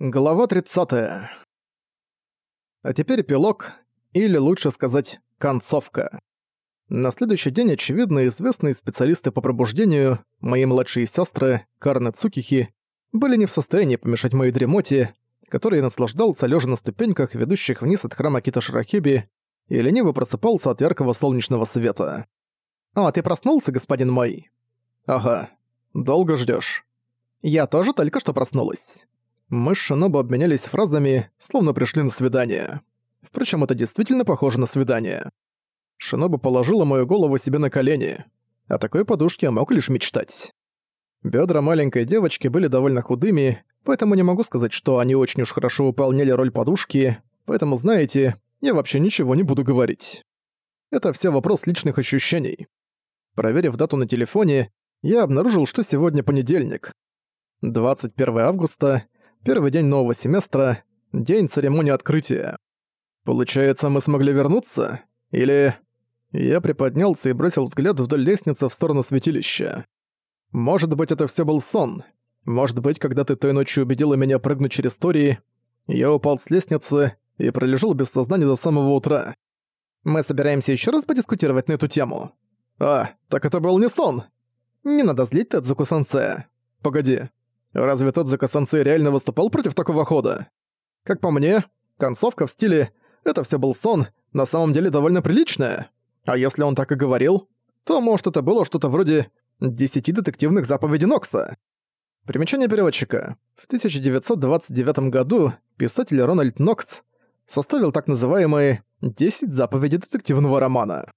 Глава 30. А теперь эпилог, или лучше сказать, концовка. На следующий день, очевидно, известные специалисты по пробуждению, мои младшие сестры, Карна Цукихи, были не в состоянии помешать моей дремоте, который наслаждался лежа на ступеньках, ведущих вниз от храма Кита Ширахиби, и лениво просыпался от яркого солнечного света. «А, ты проснулся, господин мой?» «Ага. Долго ждешь. «Я тоже только что проснулась». Мы с Шинобу обменялись фразами, словно пришли на свидание. Впрочем, это действительно похоже на свидание. Шинобу положила мою голову себе на колени. О такой подушке я мог лишь мечтать. Бедра маленькой девочки были довольно худыми, поэтому не могу сказать, что они очень уж хорошо выполняли роль подушки, поэтому, знаете, я вообще ничего не буду говорить. Это все вопрос личных ощущений. Проверив дату на телефоне, я обнаружил, что сегодня понедельник. 21 августа — Первый день нового семестра, день церемонии открытия. Получается, мы смогли вернуться? Или... Я приподнялся и бросил взгляд вдоль лестницы в сторону святилища. Может быть, это все был сон. Может быть, когда ты той ночью убедила меня прыгнуть через Тори, я упал с лестницы и пролежал без сознания до самого утра. Мы собираемся еще раз подискутировать на эту тему. А, так это был не сон. Не надо злить Тадзуку-сенсея. Погоди, Разве тот Закасанцей реально выступал против такого хода? Как по мне, концовка в стиле «это все был сон» на самом деле довольно приличная. А если он так и говорил, то, может, это было что-то вроде «десяти детективных заповедей Нокса». Примечание переводчика. В 1929 году писатель Рональд Нокс составил так называемые «десять заповедей детективного романа».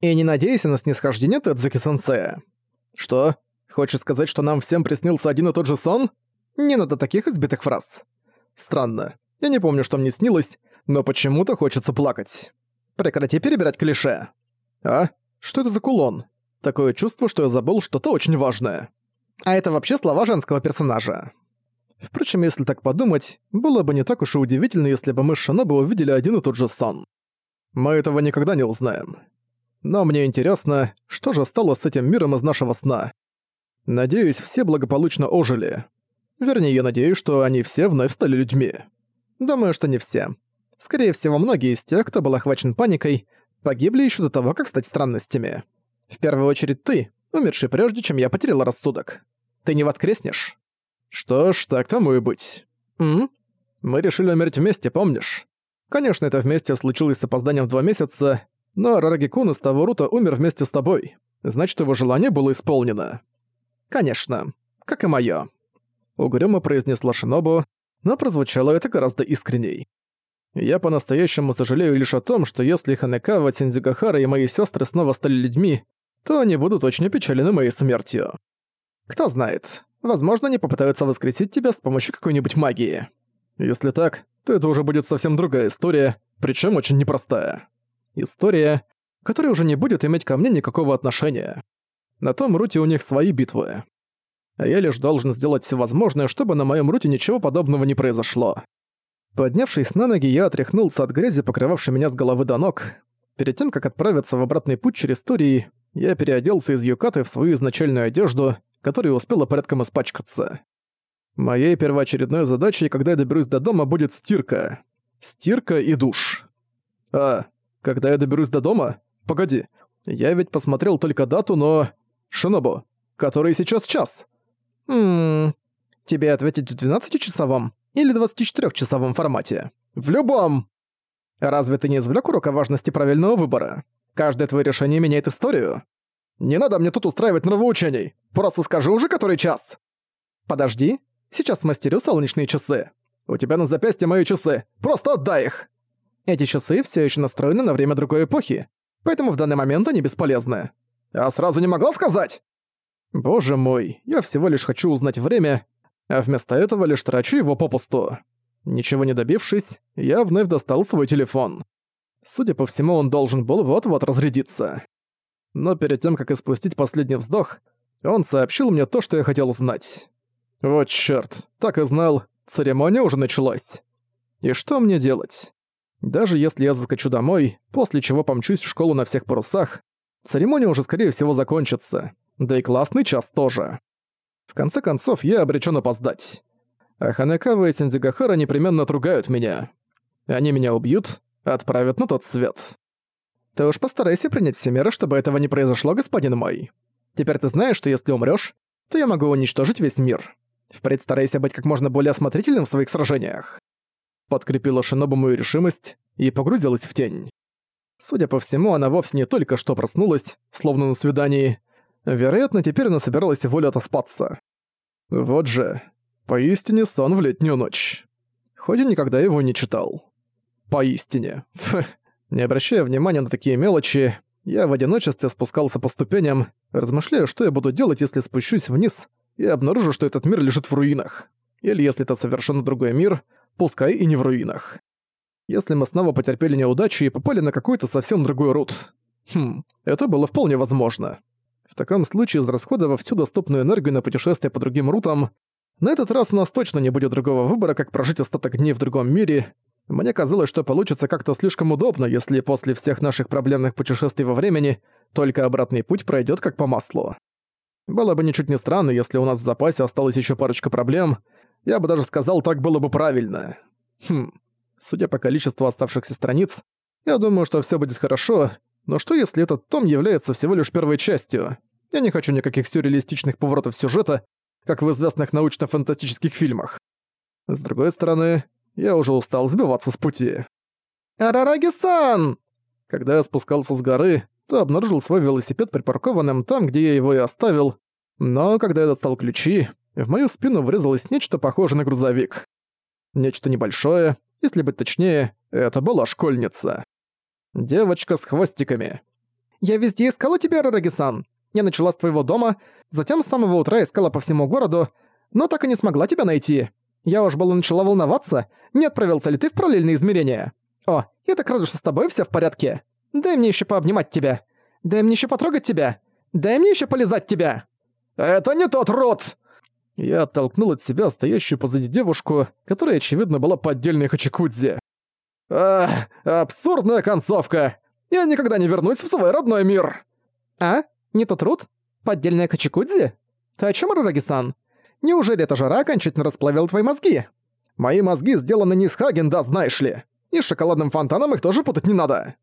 И не надейся на снисхождение Тедзуки-сенсея. Что? Хочешь сказать, что нам всем приснился один и тот же сон? Не надо таких избитых фраз. Странно. Я не помню, что мне снилось, но почему-то хочется плакать. Прекрати перебирать клише. А? Что это за кулон? Такое чувство, что я забыл что-то очень важное. А это вообще слова женского персонажа. Впрочем, если так подумать, было бы не так уж и удивительно, если бы мы с Шиноби увидели один и тот же сон. Мы этого никогда не узнаем. Но мне интересно, что же стало с этим миром из нашего сна. Надеюсь, все благополучно ожили. Вернее, я надеюсь, что они все вновь стали людьми. Думаю, что не все. Скорее всего, многие из тех, кто был охвачен паникой, погибли еще до того, как стать странностями. В первую очередь ты, умерший прежде, чем я потерял рассудок. Ты не воскреснешь. Что ж, так тому и быть. М? Мы решили умереть вместе, помнишь? Конечно, это вместе случилось с опозданием в два месяца, но Рараги-кун из Таварута умер вместе с тобой. Значит, его желание было исполнено. «Конечно, как и моё», — угрюмо произнесла Шинобу, но прозвучало это гораздо искренней. «Я по-настоящему сожалею лишь о том, что если Ханекава, Синдзюгахара и мои сестры снова стали людьми, то они будут очень опечалены моей смертью. Кто знает, возможно, они попытаются воскресить тебя с помощью какой-нибудь магии. Если так, то это уже будет совсем другая история, причем очень непростая. История, которая уже не будет иметь ко мне никакого отношения. На том руте у них свои битвы. А я лишь должен сделать все возможное, чтобы на моем руте ничего подобного не произошло. Поднявшись на ноги, я отряхнулся от грязи, покрывавшей меня с головы до ног. Перед тем, как отправиться в обратный путь через Турии, я переоделся из юкаты в свою изначальную одежду, которая успела порядком испачкаться. Моей первоочередной задачей, когда я доберусь до дома, будет стирка. Стирка и душ. А, когда я доберусь до дома? Погоди, я ведь посмотрел только дату, но... Шинобу, который сейчас час. Ммм... Тебе ответить в 12-часовом или 24-часовом формате? В любом! Разве ты не извлек урока важности правильного выбора? Каждое твое решение меняет историю. Не надо мне тут устраивать нравоучений. Просто скажи уже, который час. Подожди. Сейчас мастерю солнечные часы. У тебя на запястье мои часы. Просто отдай их. Эти часы все еще настроены на время другой эпохи, поэтому в данный момент они бесполезны. А сразу не могла сказать? Боже мой, я всего лишь хочу узнать время, а вместо этого лишь трачу его попусту. Ничего не добившись, я вновь достал свой телефон. Судя по всему, он должен был вот-вот разрядиться. Но перед тем, как испустить последний вздох, он сообщил мне то, что я хотел знать. Вот чёрт, так и знал, церемония уже началась. И что мне делать? Даже если я заскочу домой, после чего помчусь в школу на всех парусах, Церемония уже скорее всего закончится, да и классный час тоже. В конце концов, я обречен опоздать. А Ханекава и Синдзюгахара непременно отругают меня. Они меня убьют, отправят на тот свет. Ты уж постарайся принять все меры, чтобы этого не произошло, господин мой. Теперь ты знаешь, что если умрёшь, то я могу уничтожить весь мир. Впредь старайся быть как можно более осмотрительным в своих сражениях. Подкрепила Шинобу мою решимость и погрузилась в тень. Судя по всему, она вовсе не только что проснулась, словно на свидании. Вероятно, теперь она собиралась волю отоспаться. Вот же, поистине сон в летнюю ночь. Хоть и никогда его не читал. Поистине. Фу. Не обращая внимания на такие мелочи, я в одиночестве спускался по ступеням, размышляя, что я буду делать, если спущусь вниз и обнаружу, что этот мир лежит в руинах. Или если это совершенно другой мир, пускай и не в руинах. Если мы снова потерпели неудачу и попали на какой-то совсем другой рут. Хм, это было вполне возможно. В таком случае, израсходовав всю доступную энергию на путешествие по другим рутам, на этот раз у нас точно не будет другого выбора, как прожить остаток дней в другом мире. Мне казалось, что получится как-то слишком удобно, если после всех наших проблемных путешествий во времени только обратный путь пройдет как по маслу. Было бы ничуть не странно, если у нас в запасе осталась еще парочка проблем. Я бы даже сказал, так было бы правильно. Хм, судя по количеству оставшихся страниц, я думаю, что все будет хорошо, но что если этот том является всего лишь первой частью? Я не хочу никаких сюрреалистичных поворотов сюжета, как в известных научно-фантастических фильмах. С другой стороны, я уже устал сбиваться с пути. «Арараги-сан!» Когда я спускался с горы, то обнаружил свой велосипед припаркованным там, где я его и оставил, но когда я достал ключи, в мою спину врезалось нечто похожее на грузовик. Нечто небольшое, если быть точнее, это была школьница. Девочка с хвостиками. «Я везде искала тебя, Рараги-сан. Я начала с твоего дома, затем с самого утра искала по всему городу, но так и не смогла тебя найти. Я уж было начала волноваться, не отправился ли ты в параллельные измерения. О, я так рада, что с тобой все в порядке. Дай мне еще пообнимать тебя. Дай мне еще потрогать тебя. Дай мне еще полизать тебя. Это не тот рот! Я оттолкнул от себя стоящую позади девушку, которая, очевидно, была поддельной Хачикудзи. Ах, абсурдная концовка! Я никогда не вернусь в свой родной мир! А? Не тот рут? Поддельная Хачикудзи? Ты о чем, Рараги-сан? Неужели эта жара окончательно расплавила твои мозги? Мои мозги сделаны не из Хагенда, знаешь ли. И с шоколадным фонтаном их тоже путать не надо.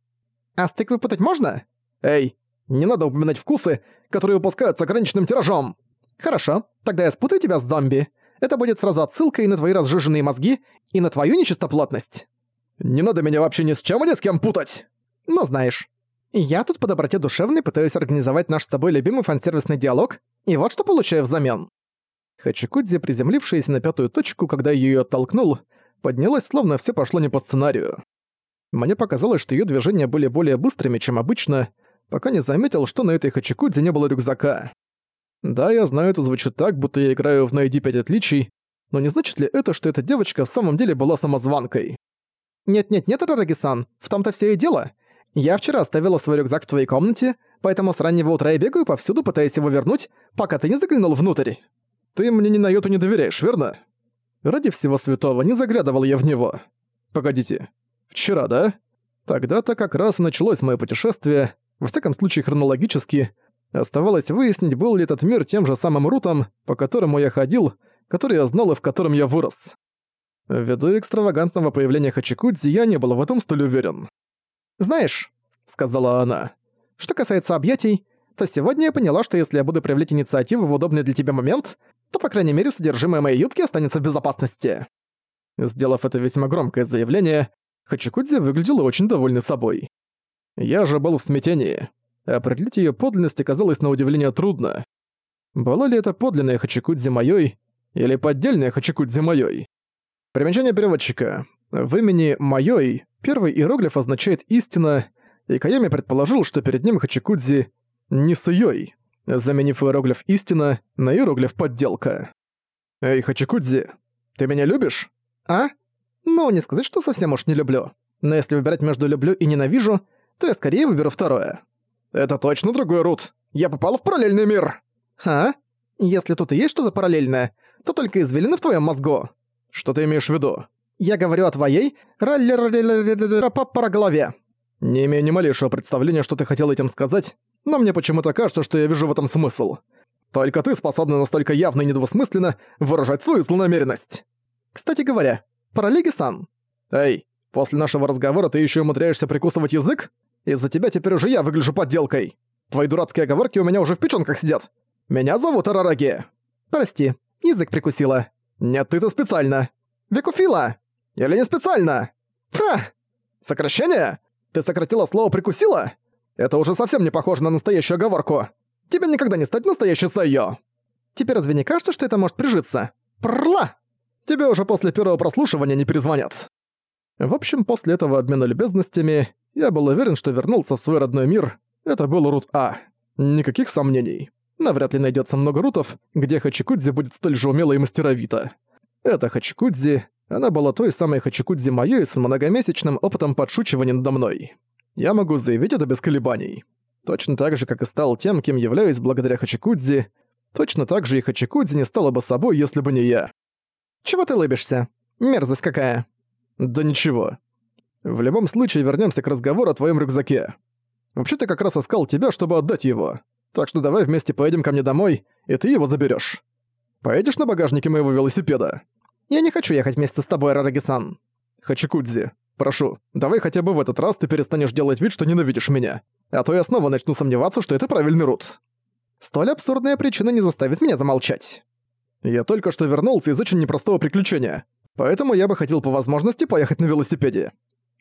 А стык выпутать можно? Эй, не надо упоминать вкусы, которые выпускают с ограниченным тиражом. Хорошо, тогда я спутаю тебя с зомби. Это будет сразу отсылкой на твои разжиженные мозги и на твою нечистоплотность. Не надо меня вообще ни с чем и ни с кем путать. Но знаешь, я тут по доброте душевной пытаюсь организовать наш с тобой любимый фансервисный диалог, и вот что получаю взамен. Хачикудзи, приземлившаяся на пятую точку, когда её оттолкнул, поднялась, словно все пошло не по сценарию. Мне показалось, что её движения были более быстрыми, чем обычно, пока не заметил, что на этой Хачикудзе не было рюкзака. Да, я знаю, это звучит так, будто я играю в «Найди пять отличий», но не значит ли это, что эта девочка в самом деле была самозванкой? «Нет-нет-нет, Рараги-сан, в том-то все и дело. Я вчера оставила свой рюкзак в твоей комнате, поэтому с раннего утра я бегаю повсюду, пытаясь его вернуть, пока ты не заглянул внутрь. Ты мне ни на йоту не доверяешь, верно? Ради всего святого не заглядывал я в него. Погодите, вчера, да? Тогда-то как раз началось мое путешествие, во всяком случае хронологически. Оставалось выяснить, был ли этот мир тем же самым рутом, по которому я ходил, который я знал и в котором я вырос. Ввиду экстравагантного появления Хачикудзи я не был в этом столь уверен. «Знаешь», — сказала она, — «что касается объятий, то сегодня я поняла, что если я буду проявлять инициативу в удобный для тебя момент, то, по крайней мере, содержимое моей юбки останется в безопасности». Сделав это весьма громкое заявление, Хачикудзи выглядела очень довольной собой. Я же был в смятении. Определить её подлинность оказалось на удивление трудно. Была ли это подлинная Хачикудзи моёй или поддельная Хачикудзи моёй? Примечание переводчика. В имени «моёй» первый иероглиф означает «истина», и Каями предположил, что перед ним Хачикудзи не Сыёй, заменив иероглиф «истина» на иероглиф «подделка». «Эй, Хачикудзи, ты меня любишь?» «А? Ну, не сказать, что совсем уж не люблю. Но если выбирать между «люблю» и «ненавижу», то я скорее выберу второе. Это точно другой Рут. Я попал в параллельный мир. А? Если тут и есть что-то параллельное, то только извилины в твоем мозгу. Что ты имеешь в виду? Я говорю о твоей ралли голове. Не имею ни малейшего представления, что ты хотел этим сказать, но мне почему-то кажется, что я вижу в этом смысл. Только ты способна настолько явно и недвусмысленно выражать свою злонамеренность. Кстати говоря, про Лиги-сан. Эй, после нашего разговора ты еще умудряешься прикусывать язык? Из-за тебя теперь уже я выгляжу подделкой. Твои дурацкие оговорки у меня уже в печёнках сидят. Меня зовут Арараги. Прости, язык прикусила. Нет, ты-то специально. Викуфила! Или не специально? Ха! Сокращение? Ты сократила слово «прикусила»? Это уже совсем не похоже на настоящую оговорку. Тебе никогда не стать настоящей Сайо. Тебе разве не кажется, что это может прижиться? Прла! Тебе уже после первого прослушивания не перезвонят. В общем, после этого обмена любезностями я был уверен, что вернулся в свой родной мир. Это был Рут А. Никаких сомнений. Навряд ли найдется много рутов, где Хачикудзи будет столь же умело и мастеровито. Это Хачикудзи, она была той самой Хачикудзи моей с многомесячным опытом подшучивания надо мной. Я могу заявить это без колебаний. Точно так же, как и стал тем, кем являюсь благодаря Хачикудзи, точно так же и Хачикудзи не стала бы собой, если бы не я. Чего ты лыбишься? Мерзость какая. Да ничего. В любом случае вернемся к разговору о твоем рюкзаке. Вообще-то как раз искал тебя, чтобы отдать его. Так что давай вместе поедем ко мне домой, и ты его заберешь. Поедешь на багажнике моего велосипеда? Я не хочу ехать вместе с тобой, Рараги-сан. Хачикудзи, прошу, давай хотя бы в этот раз ты перестанешь делать вид, что ненавидишь меня. А то я снова начну сомневаться, что это правильный рут. Столь абсурдная причина не заставит меня замолчать. Я только что вернулся из очень непростого приключения, поэтому я бы хотел по возможности поехать на велосипеде.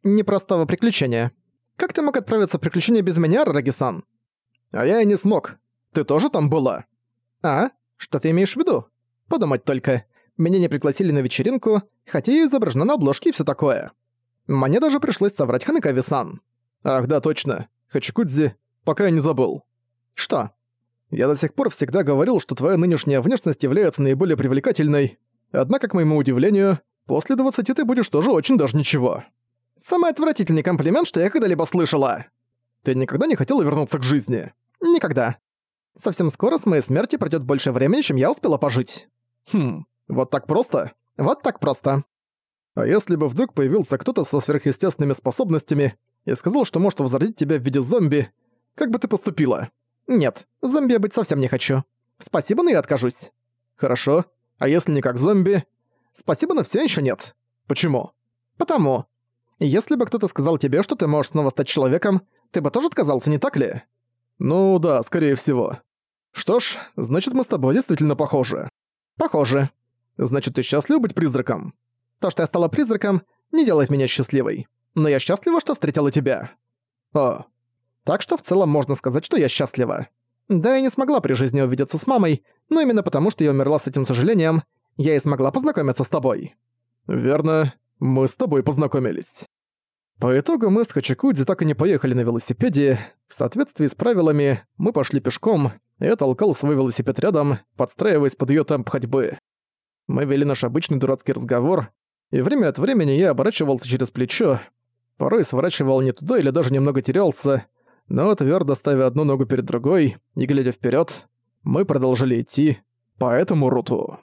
Непростого приключения. Как ты мог отправиться в приключение без меня, Рараги-сан? А я и не смог. Ты тоже там была? А? Что ты имеешь в виду? Подумать только. Меня не пригласили на вечеринку, хотя я изображена на обложке и всё такое. Мне даже пришлось соврать Ханекави-сан. Ах, да, точно. Хачикудзи, пока я не забыл. Что? Я до сих пор всегда говорил, что твоя нынешняя внешность является наиболее привлекательной, однако, к моему удивлению, после 20 ты будешь тоже очень даже ничего. Самый отвратительный комплимент, что я когда-либо слышала. Ты никогда не хотела вернуться к жизни? Никогда. Совсем скоро с моей смерти пройдет больше времени, чем я успела пожить. Хм, вот так просто? Вот так просто. А если бы вдруг появился кто-то со сверхъестественными способностями и сказал, что может возродить тебя в виде зомби, как бы ты поступила? Нет, зомби я быть совсем не хочу. Спасибо, но я откажусь. Хорошо. А если не как зомби? Спасибо, но все еще нет. Почему? Потому. Если бы кто-то сказал тебе, что ты можешь снова стать человеком, ты бы тоже отказался, не так ли? Ну да, скорее всего. Что ж, значит мы с тобой действительно похожи. Похожи. Значит, ты счастлив быть призраком? То, что я стала призраком, не делает меня счастливой. Но я счастлива, что встретила тебя. О. Так что в целом можно сказать, что я счастлива. Да, я не смогла при жизни увидеться с мамой, но именно потому, что я умерла с этим сожалением, я и смогла познакомиться с тобой. Верно, мы с тобой познакомились. По итогу мы с Хачикудзи так и не поехали на велосипеде. В соответствии с правилами, мы пошли пешком, и я толкал свой велосипед рядом, подстраиваясь под её темп ходьбы. Мы вели наш обычный дурацкий разговор, и время от времени я оборачивался через плечо, порой сворачивал не туда или даже немного терялся, но твёрдо ставя одну ногу перед другой и глядя вперёд, мы продолжили идти по этому руту.